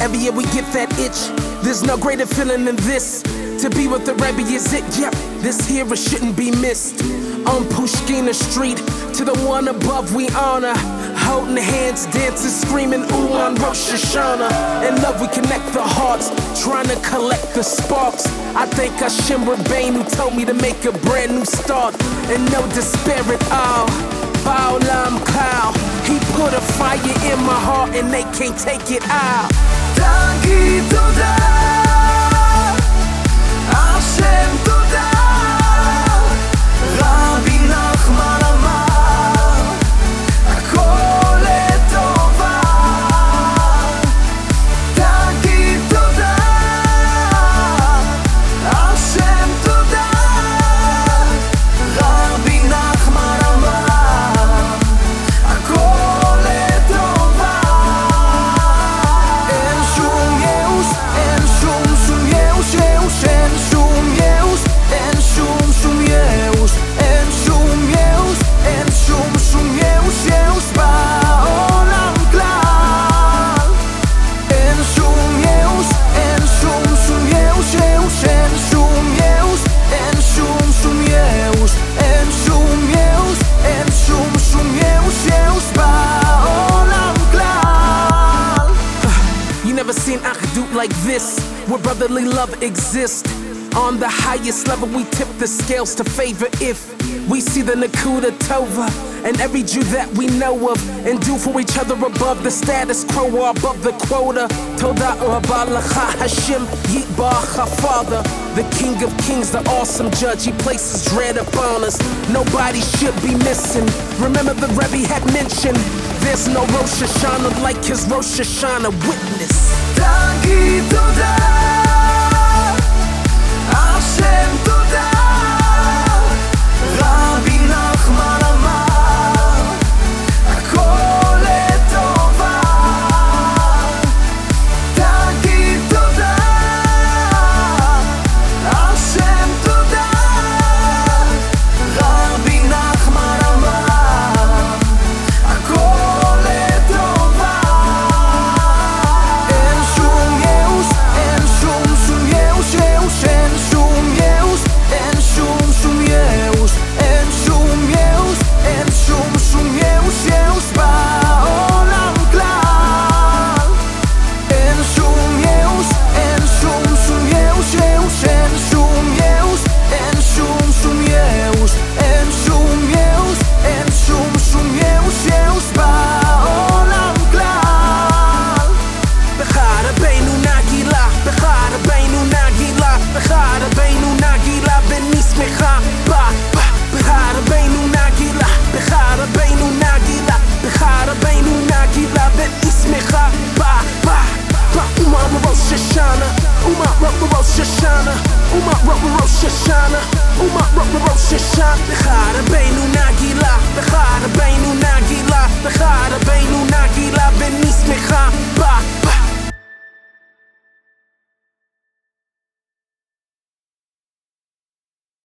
Every year we get that itch. There's no greater feeling than this. To be with the Rebbe is it, yep. This here it shouldn't be missed. On Pushkina Street, to the one above we honor. Holding hands, dancing, screaming, ooh, on Rosh Hashanah. In love, we connect the hearts, trying to collect the sparks. I thank Hashem Rabbein who told me to make a brand new start. And no despair at all. Ba'olam Kal. He put a fire in my heart and they can't take it out. תגיד תודה, השם like this, where brotherly love exists. On the highest level, we tip the scales to favor if we see the Nakuda Tova and every Jew that we know of, and do for each other above the status quo or above the quota. Toda Rabalacha Hashem Yibacha Father, the King of Kings, the awesome judge, he places dread upon us. Nobody should be missing. Remember the Rebbe had mentioned, there's no Rosh Hashanah like his Rosh Hashanah witness. Tagi Toda. למעלה ומה ראש ישר לך רבנו נגילה בך רבנו נגילה בך רבנו נגילה ונשמחה בה